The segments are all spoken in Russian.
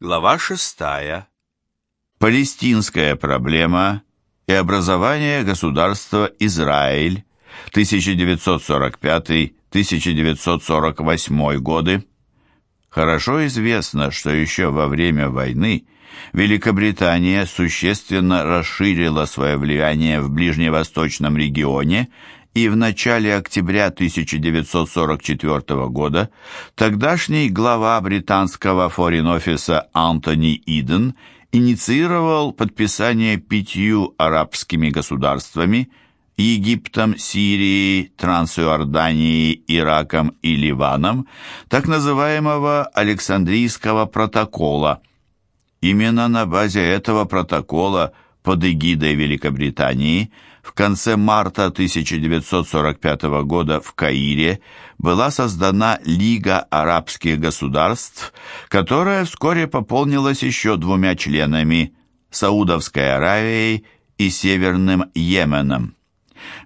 Глава шестая. Палестинская проблема и образование государства Израиль 1945-1948 годы. Хорошо известно, что еще во время войны Великобритания существенно расширила свое влияние в ближневосточном регионе и в начале октября 1944 года тогдашний глава британского форин-офиса Антони Иден инициировал подписание пятью арабскими государствами Египтом, Сирией, Трансиорданией, Ираком и Ливаном так называемого Александрийского протокола. Именно на базе этого протокола под эгидой Великобритании – в конце марта 1945 года в Каире была создана Лига арабских государств, которая вскоре пополнилась еще двумя членами – Саудовской Аравией и Северным Йеменом.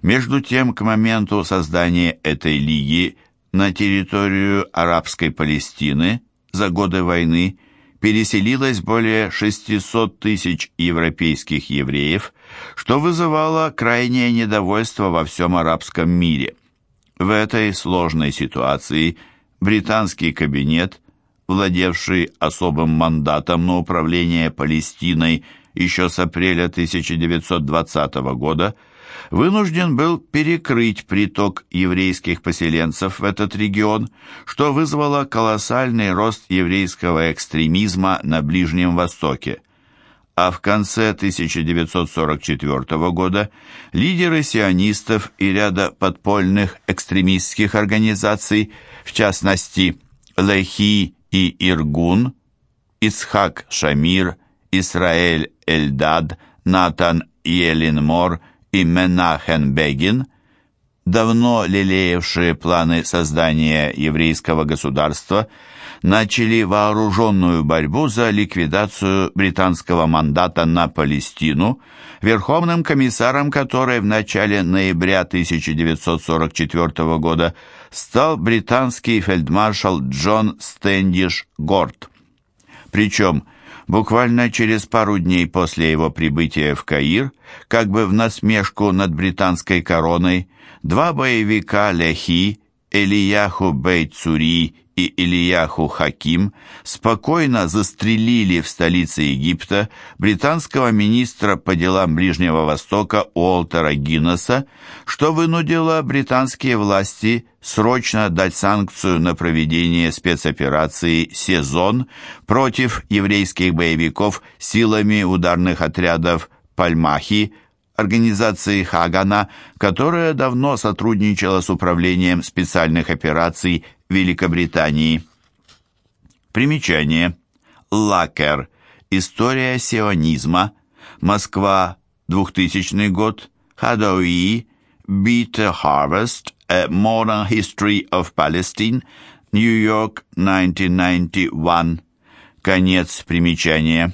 Между тем, к моменту создания этой лиги на территорию арабской Палестины за годы войны переселилось более 600 тысяч европейских евреев, что вызывало крайнее недовольство во всем арабском мире. В этой сложной ситуации британский кабинет, владевший особым мандатом на управление Палестиной еще с апреля 1920 года, вынужден был перекрыть приток еврейских поселенцев в этот регион, что вызвало колоссальный рост еврейского экстремизма на Ближнем Востоке. А в конце 1944 года лидеры сионистов и ряда подпольных экстремистских организаций, в частности Лехи и Иргун, Исхак Шамир, Исраэль Эльдад, Натан Йелинмор – и Менахен Бегин, давно лелеявшие планы создания еврейского государства, начали вооруженную борьбу за ликвидацию британского мандата на Палестину, верховным комиссаром которой в начале ноября 1944 года стал британский фельдмаршал Джон Стэндиш Горд. Причем Буквально через пару дней после его прибытия в Каир, как бы в насмешку над британской короной, два боевика Лехи, Элияху Бейт-Цури и Ильяху Хаким спокойно застрелили в столице Египта британского министра по делам Ближнего Востока Уолтера Гиннесса, что вынудило британские власти срочно дать санкцию на проведение спецоперации «Сезон» против еврейских боевиков силами ударных отрядов «Пальмахи», организации Хагана, которая давно сотрудничала с Управлением специальных операций Великобритании. Примечание. Лакер. История сионизма. Москва. 2000 год. Хадауи. Beat a Harvest. A Modern History of Palestine. Нью-Йорк. 1991. Конец примечания.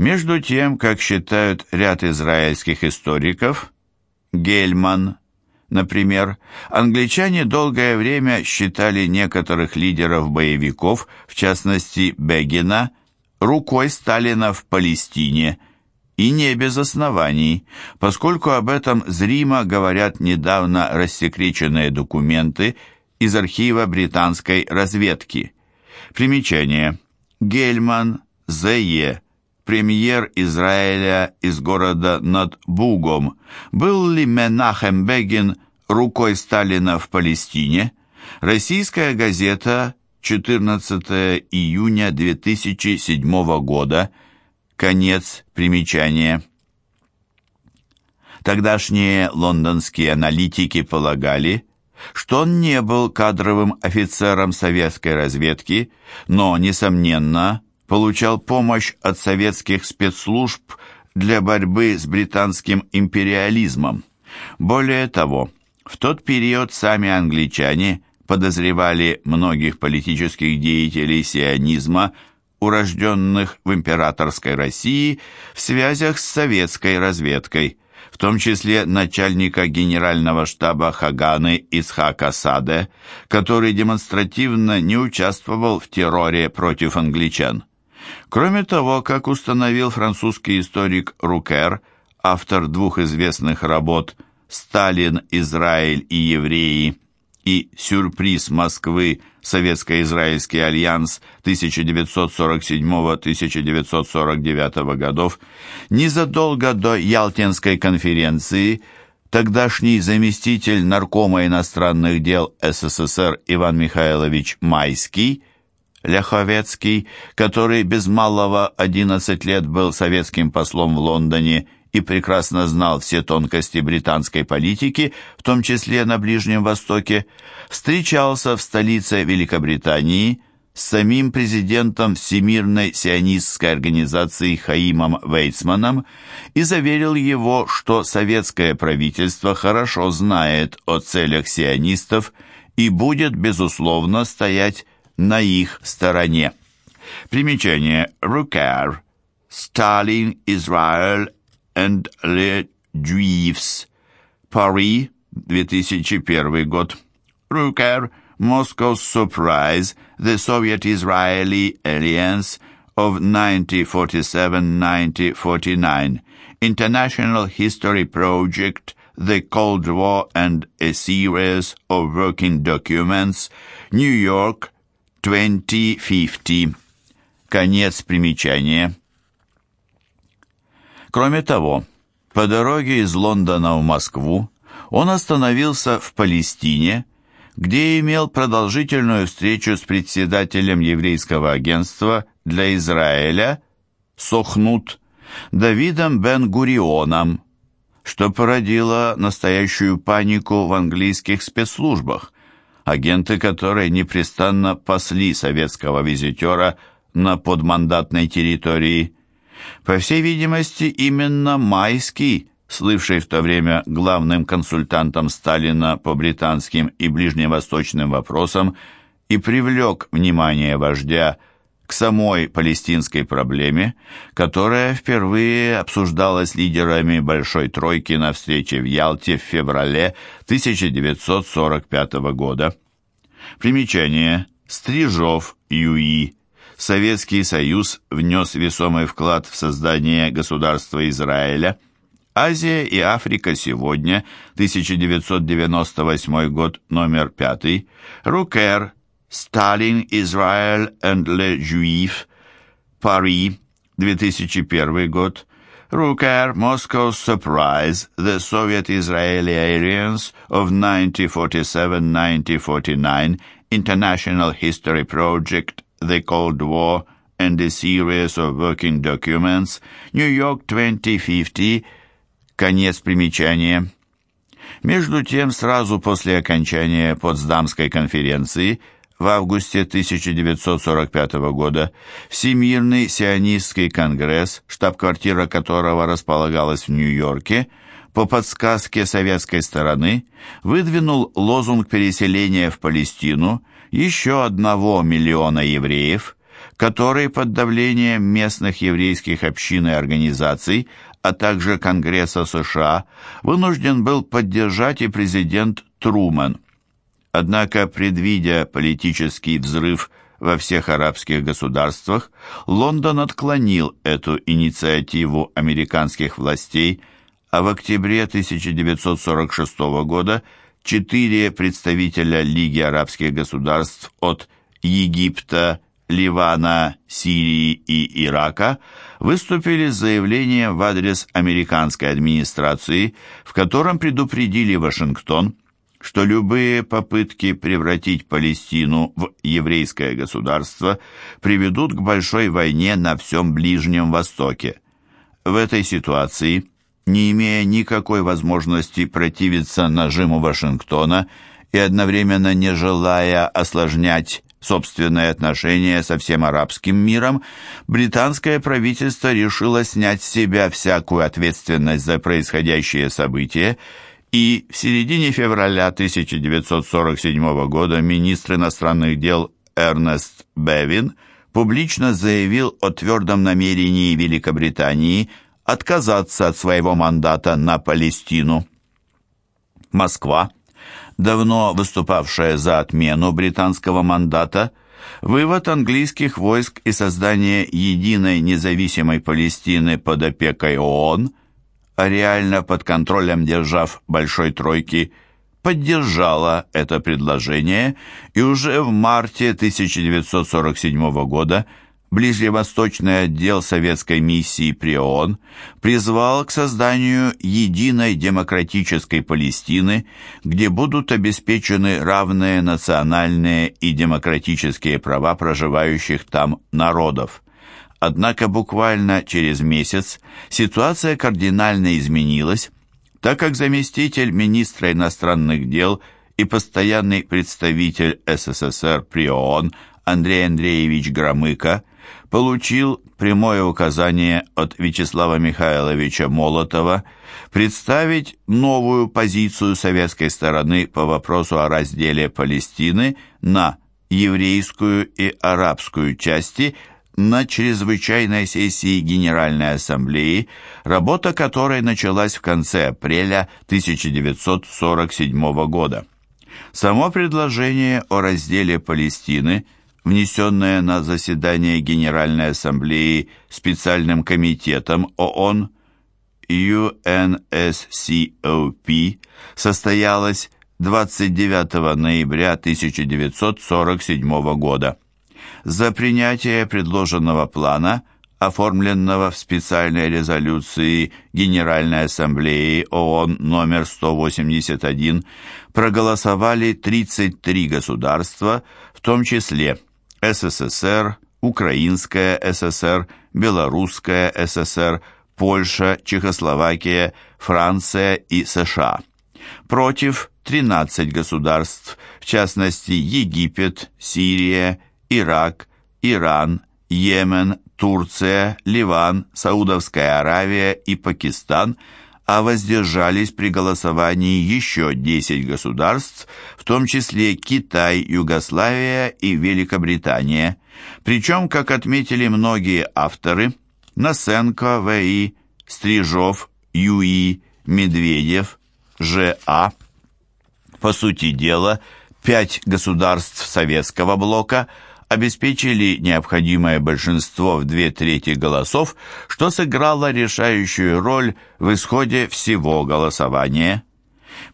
Между тем, как считают ряд израильских историков, Гельман, Например, англичане долгое время считали некоторых лидеров боевиков, в частности Бегина, рукой Сталина в Палестине, и не без оснований, поскольку об этом зримо говорят недавно рассекреченные документы из архива британской разведки. Примечание. Гельман, З.Е., премьер Израиля из города над Бугом, был ли Менахем Бегин рукой Сталина в Палестине, российская газета 14 июня 2007 года, конец примечания. Тогдашние лондонские аналитики полагали, что он не был кадровым офицером советской разведки, но, несомненно, получал помощь от советских спецслужб для борьбы с британским империализмом. Более того, в тот период сами англичане подозревали многих политических деятелей сионизма, урожденных в императорской России, в связях с советской разведкой, в том числе начальника генерального штаба Хаганы Исхака Саде, который демонстративно не участвовал в терроре против англичан. Кроме того, как установил французский историк Рукер, автор двух известных работ «Сталин, Израиль и евреи» и «Сюрприз Москвы. Советско-Израильский альянс 1947-1949 годов», незадолго до Ялтинской конференции тогдашний заместитель наркома иностранных дел СССР Иван Михайлович Майский Ляховецкий, который без малого 11 лет был советским послом в Лондоне и прекрасно знал все тонкости британской политики, в том числе на Ближнем Востоке, встречался в столице Великобритании с самим президентом Всемирной сионистской организации Хаимом Вейцманом и заверил его, что советское правительство хорошо знает о целях сионистов и будет, безусловно, стоять на их стороне. Примечание Рукер Сталин, Израиль and Le Juifs. Пари, 2001 год. Рукер Moscow's Surprise, The Soviet-Israeli Alliance of 1947-1949, International History Project, The Cold War and a Series of Working Documents, New York, 2050. Конец примечания. Кроме того, по дороге из Лондона в Москву он остановился в Палестине, где имел продолжительную встречу с председателем еврейского агентства для Израиля Сохнут Давидом Бен-Гурионом, что породило настоящую панику в английских спецслужбах, агенты которой непрестанно пасли советского визитера на подмандатной территории. По всей видимости, именно Майский, слывший в то время главным консультантом Сталина по британским и ближневосточным вопросам, и привлек внимание вождя к самой палестинской проблеме, которая впервые обсуждалась лидерами Большой Тройки на встрече в Ялте в феврале 1945 года. Примечание. Стрижов Юи. Советский Союз внес весомый вклад в создание государства Израиля. Азия и Африка сегодня, 1998 год, номер 5. Рукер. Сталин, Израиль and le Juif, Пари, 2001 год. Рукер, Moscow's Surprise, The Soviet-Israeli Alliance of 1947-1949, International History Project, The Cold War, and a Series of Working Documents, New York 2050, конец примечания. Между тем, сразу после окончания Потсдамской конференции – в августе 1945 года Всемирный сионистский конгресс, штаб-квартира которого располагалась в Нью-Йорке, по подсказке советской стороны, выдвинул лозунг переселения в Палестину еще одного миллиона евреев, который под давлением местных еврейских общин и организаций, а также Конгресса США, вынужден был поддержать и президент Трумэн. Однако, предвидя политический взрыв во всех арабских государствах, Лондон отклонил эту инициативу американских властей, а в октябре 1946 года четыре представителя Лиги арабских государств от Египта, Ливана, Сирии и Ирака выступили с заявлением в адрес американской администрации, в котором предупредили Вашингтон – что любые попытки превратить Палестину в еврейское государство приведут к большой войне на всем Ближнем Востоке. В этой ситуации, не имея никакой возможности противиться нажиму Вашингтона и одновременно не желая осложнять собственные отношения со всем арабским миром, британское правительство решило снять с себя всякую ответственность за происходящее события и в середине февраля 1947 года министр иностранных дел Эрнест Бевин публично заявил о твердом намерении Великобритании отказаться от своего мандата на Палестину. Москва, давно выступавшая за отмену британского мандата, Вывод английских войск и создание единой независимой Палестины под опекой ООН, реально под контролем держав Большой Тройки, поддержала это предложение, и уже в марте 1947 года Ближневосточный отдел советской миссии при ООН призвал к созданию единой демократической Палестины, где будут обеспечены равные национальные и демократические права проживающих там народов. Однако буквально через месяц ситуация кардинально изменилась, так как заместитель министра иностранных дел и постоянный представитель СССР при ООН Андрей Андреевич Громыко получил прямое указание от Вячеслава Михайловича Молотова представить новую позицию советской стороны по вопросу о разделе Палестины на еврейскую и арабскую части на чрезвычайной сессии Генеральной Ассамблеи, работа которой началась в конце апреля 1947 года. Само предложение о разделе Палестины – внесенное на заседание Генеральной Ассамблеи специальным комитетом ООН UNSCOP, состоялось 29 ноября 1947 года. За принятие предложенного плана, оформленного в специальной резолюции Генеральной Ассамблеи ООН номер 181, проголосовали 33 государства, в том числе СССР, Украинская ССР, Белорусская ССР, Польша, Чехословакия, Франция и США. Против 13 государств, в частности Египет, Сирия, Ирак, Иран, Йемен, Турция, Ливан, Саудовская Аравия и Пакистан – а воздержались при голосовании еще 10 государств, в том числе Китай, Югославия и Великобритания. Причем, как отметили многие авторы, Насенко, В.И., Стрижов, Ю.И., Медведев, Ж.А. По сути дела, пять государств советского блока – обеспечили необходимое большинство в две трети голосов, что сыграло решающую роль в исходе всего голосования.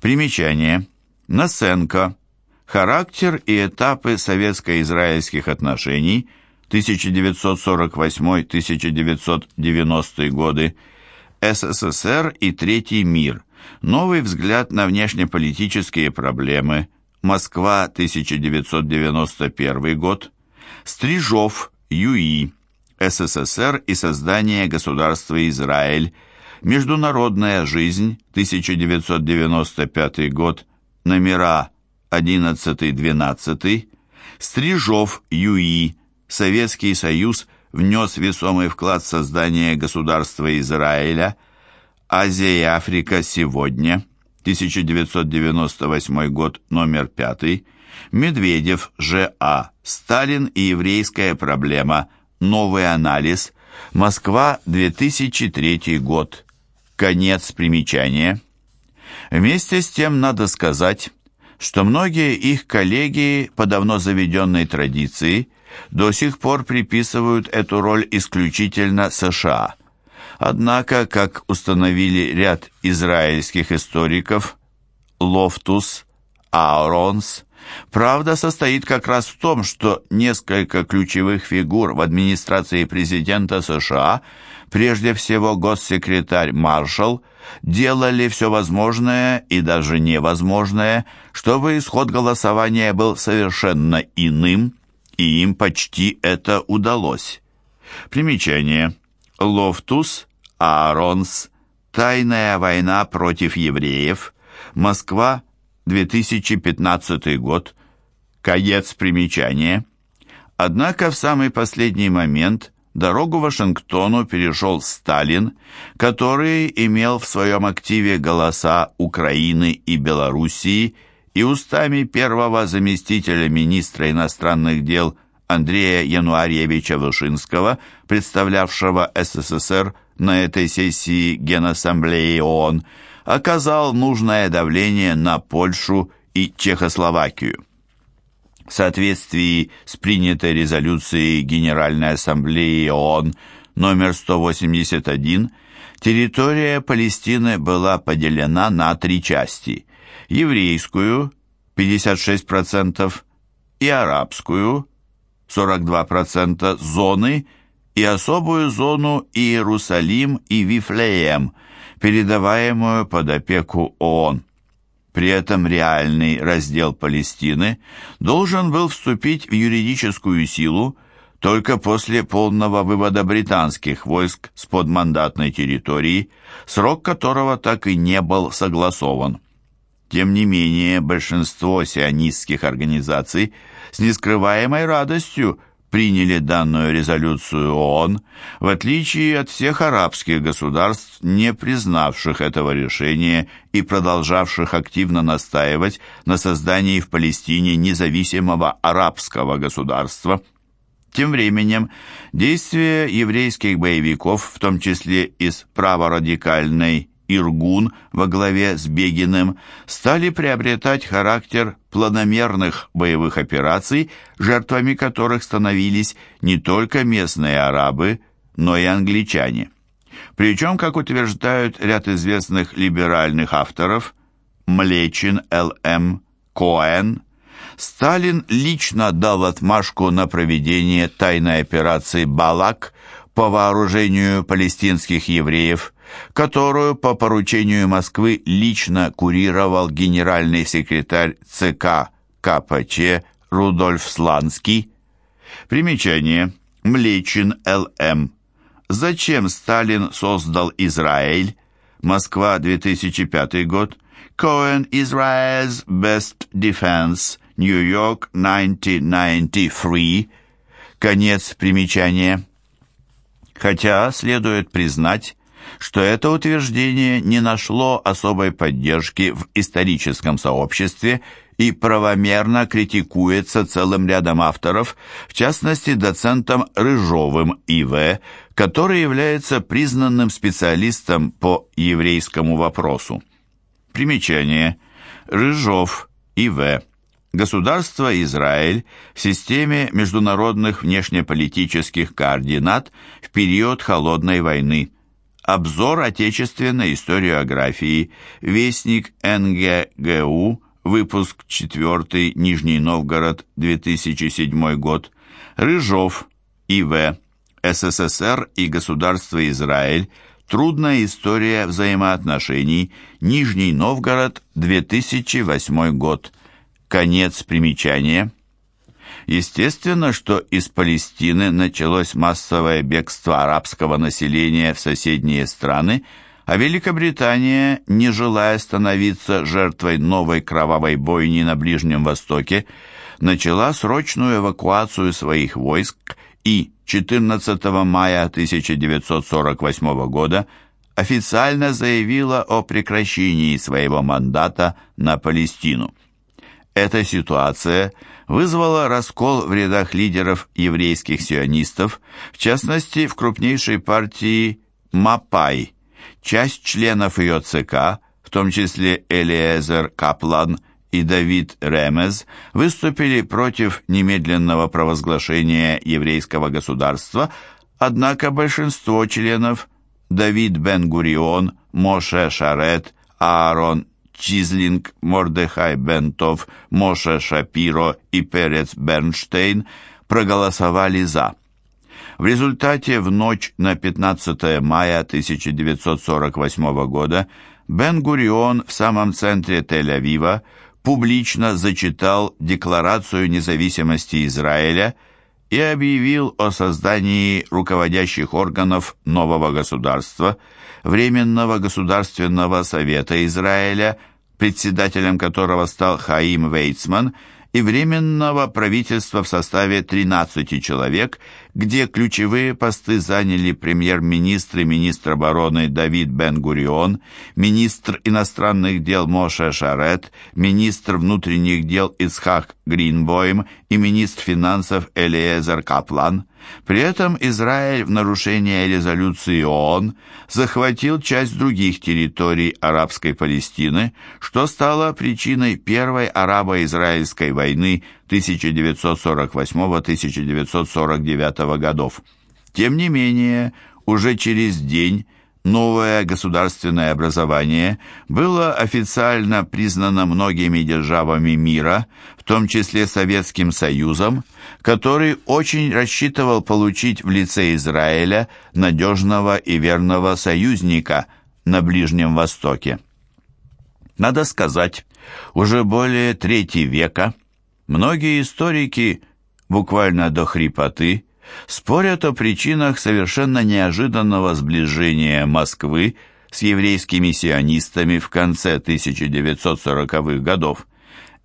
Примечание. Насенко. Характер и этапы советско-израильских отношений 1948-1990 годы. СССР и Третий мир. Новый взгляд на внешнеполитические проблемы. Москва, 1991 год. Стрижов, Юи, СССР и создание государства Израиль, Международная жизнь, 1995 год, номера 11-12, Стрижов, Юи, Советский Союз внес весомый вклад в создание государства Израиля, Азия и Африка сегодня, 1998 год, номер 5, Медведев, Ж.А. Сталин и еврейская проблема. Новый анализ. Москва, 2003 год. Конец примечания. Вместе с тем надо сказать, что многие их коллеги по давно заведенной традиции до сих пор приписывают эту роль исключительно США. Однако, как установили ряд израильских историков, Лофтус, Ааронс, Правда состоит как раз в том, что несколько ключевых фигур в администрации президента США, прежде всего госсекретарь Маршалл, делали все возможное и даже невозможное, чтобы исход голосования был совершенно иным, и им почти это удалось. Примечание. Лофтус, Ааронс, «Тайная война против евреев», Москва, 2015 год, конец примечания. Однако в самый последний момент дорогу Вашингтону перешел Сталин, который имел в своем активе голоса Украины и Белоруссии, и устами первого заместителя министра иностранных дел Андрея Януарьевича Вышинского, представлявшего СССР на этой сессии Генассамблеи ООН, оказал нужное давление на Польшу и Чехословакию. В соответствии с принятой резолюцией Генеральной Ассамблеи ООН номер 181, территория Палестины была поделена на три части – еврейскую – 56%, и арабскую – 42% зоны и особую зону Иерусалим и Вифлеем, передаваемую под опеку ООН. При этом реальный раздел Палестины должен был вступить в юридическую силу только после полного вывода британских войск с подмандатной территории, срок которого так и не был согласован. Тем не менее, большинство сионистских организаций с нескрываемой радостью приняли данную резолюцию ООН, в отличие от всех арабских государств, не признавших этого решения и продолжавших активно настаивать на создании в Палестине независимого арабского государства. Тем временем действия еврейских боевиков, в том числе из праворадикальной Иргун во главе с Бегиным стали приобретать характер планомерных боевых операций, жертвами которых становились не только местные арабы, но и англичане. Причем, как утверждают ряд известных либеральных авторов, Млечин, Л.М., Коэн, Сталин лично дал отмашку на проведение тайной операции «Балак» по вооружению палестинских евреев – которую по поручению Москвы лично курировал генеральный секретарь ЦК КПЧ Рудольф Сланский. Примечание. Млечин Л.М. Зачем Сталин создал Израиль? Москва, 2005 год. Cohen Israel's Best Defense. Нью-Йорк, 1993. Конец примечания. Хотя, следует признать, что это утверждение не нашло особой поддержки в историческом сообществе и правомерно критикуется целым рядом авторов, в частности доцентом Рыжовым И.В., который является признанным специалистом по еврейскому вопросу. Примечание. Рыжов И.В. Государство Израиль в системе международных внешнеполитических координат в период Холодной войны. Обзор отечественной историографии. Вестник НГГУ. Выпуск 4. Нижний Новгород. 2007 год. Рыжов. И.В. СССР и государство Израиль. Трудная история взаимоотношений. Нижний Новгород. 2008 год. Конец примечания. Естественно, что из Палестины началось массовое бегство арабского населения в соседние страны, а Великобритания, не желая становиться жертвой новой кровавой бойни на Ближнем Востоке, начала срочную эвакуацию своих войск и 14 мая 1948 года официально заявила о прекращении своего мандата на Палестину. Эта ситуация – вызвало раскол в рядах лидеров еврейских сионистов, в частности, в крупнейшей партии Мапай. Часть членов ее ЦК, в том числе Элиезер Каплан и Давид Ремез, выступили против немедленного провозглашения еврейского государства, однако большинство членов Давид Бен-Гурион, Моше Шарет, Аарон Чизлинг, Мордехай Бентов, Моша Шапиро и Перец Бернштейн проголосовали «за». В результате в ночь на 15 мая 1948 года Бен-Гурион в самом центре Тель-Авива публично зачитал Декларацию независимости Израиля и объявил о создании руководящих органов нового государства – Временного государственного совета Израиля, председателем которого стал Хаим Вейцман, и Временного правительства в составе 13 человек, где ключевые посты заняли премьер-министр и министр обороны Давид Бен-Гурион, министр иностранных дел Моше Шарет, министр внутренних дел Ицхак Гринбойм и министр финансов Элиезер Каплан – при этом Израиль в нарушение резолюции ООН захватил часть других территорий арабской Палестины, что стало причиной Первой арабо-израильской войны 1948-1949 годов. Тем не менее, уже через день новое государственное образование было официально признано многими державами мира, в том числе Советским Союзом, который очень рассчитывал получить в лице Израиля надежного и верного союзника на Ближнем Востоке. Надо сказать, уже более трети века многие историки, буквально до хрипоты, спорят о причинах совершенно неожиданного сближения Москвы с еврейскими сионистами в конце 1940-х годов.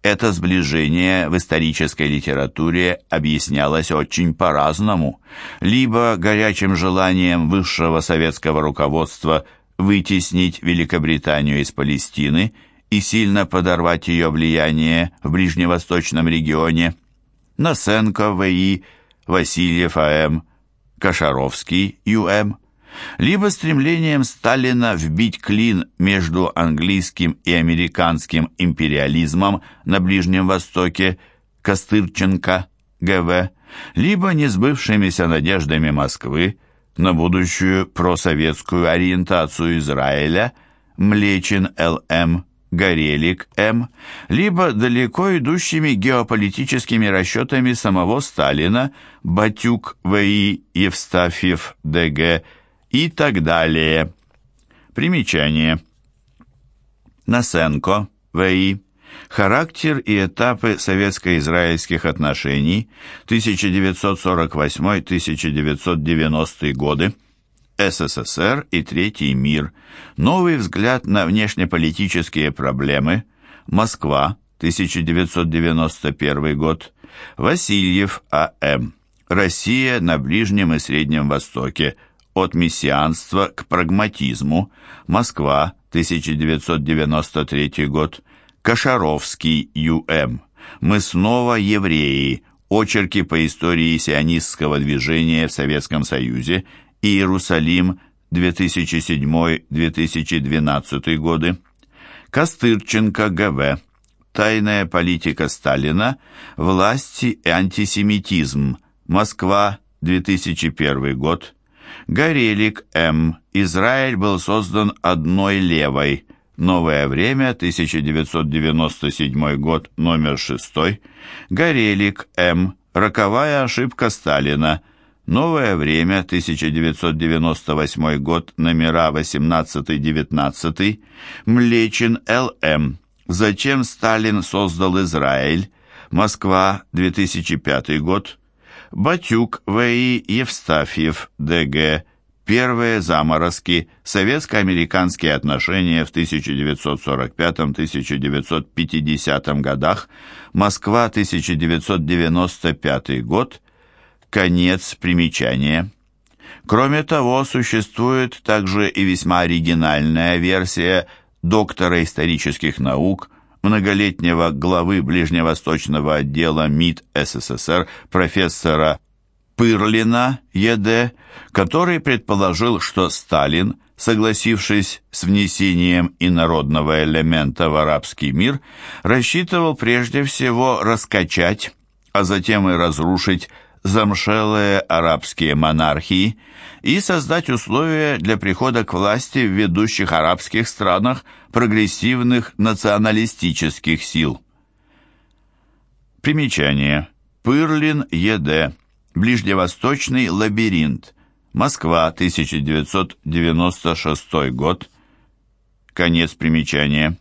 Это сближение в исторической литературе объяснялось очень по-разному. Либо горячим желанием высшего советского руководства вытеснить Великобританию из Палестины и сильно подорвать ее влияние в ближневосточном регионе. Насенко В.И., Васильев А.М., Кашаровский Ю.М., либо стремлением Сталина вбить клин между английским и американским империализмом на Ближнем Востоке Костырченко Г.В., либо несбывшимися надеждами Москвы на будущую просоветскую ориентацию Израиля Млечин Л.М., Горелик М., либо далеко идущими геополитическими расчетами самого Сталина Батюк В.И., Евстафьев Д.Г. и так далее. Примечание. Насенко В.И. Характер и этапы советско-израильских отношений 1948-1990 годы. СССР и Третий мир. Новый взгляд на внешнеполитические проблемы. Москва, 1991 год. Васильев А.М. Россия на Ближнем и Среднем Востоке. От мессианства к прагматизму. Москва, 1993 год. Кашаровский Ю.М. Мы снова евреи. Очерки по истории сионистского движения в Советском Союзе Иерусалим, 2007-2012 годы. Костырченко Г.В. Тайная политика Сталина, власти и антисемитизм. Москва, 2001 год. Горелик М. Израиль был создан одной левой. Новое время, 1997 год, номер 6. Горелик М. Роковая ошибка Сталина. Новое время, 1998 год, номера 18-19, Млечин Л.М. Зачем Сталин создал Израиль? Москва, 2005 год. Батюк В.И. Евстафьев, Д.Г. Первые заморозки. Советско-американские отношения в 1945-1950 годах. Москва, 1995 год. Конец примечания. Кроме того, существует также и весьма оригинальная версия доктора исторических наук, многолетнего главы Ближневосточного отдела МИД СССР профессора Пырлина Е.Д., который предположил, что Сталин, согласившись с внесением инородного элемента в арабский мир, рассчитывал прежде всего раскачать, а затем и разрушить замшелые арабские монархии и создать условия для прихода к власти в ведущих арабских странах прогрессивных националистических сил. Примечание. Пырлин Е.Д. Ближневосточный лабиринт. Москва, 1996 год. Конец примечания.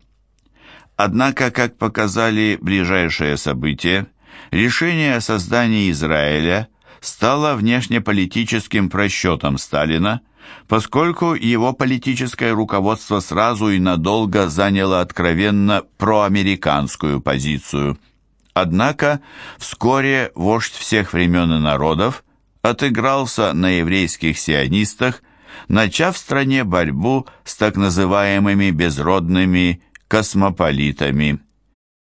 Однако, как показали ближайшие события, Решение о создании Израиля стало внешнеполитическим просчетом Сталина, поскольку его политическое руководство сразу и надолго заняло откровенно проамериканскую позицию. Однако вскоре вождь всех времен и народов отыгрался на еврейских сионистах, начав в стране борьбу с так называемыми безродными космополитами –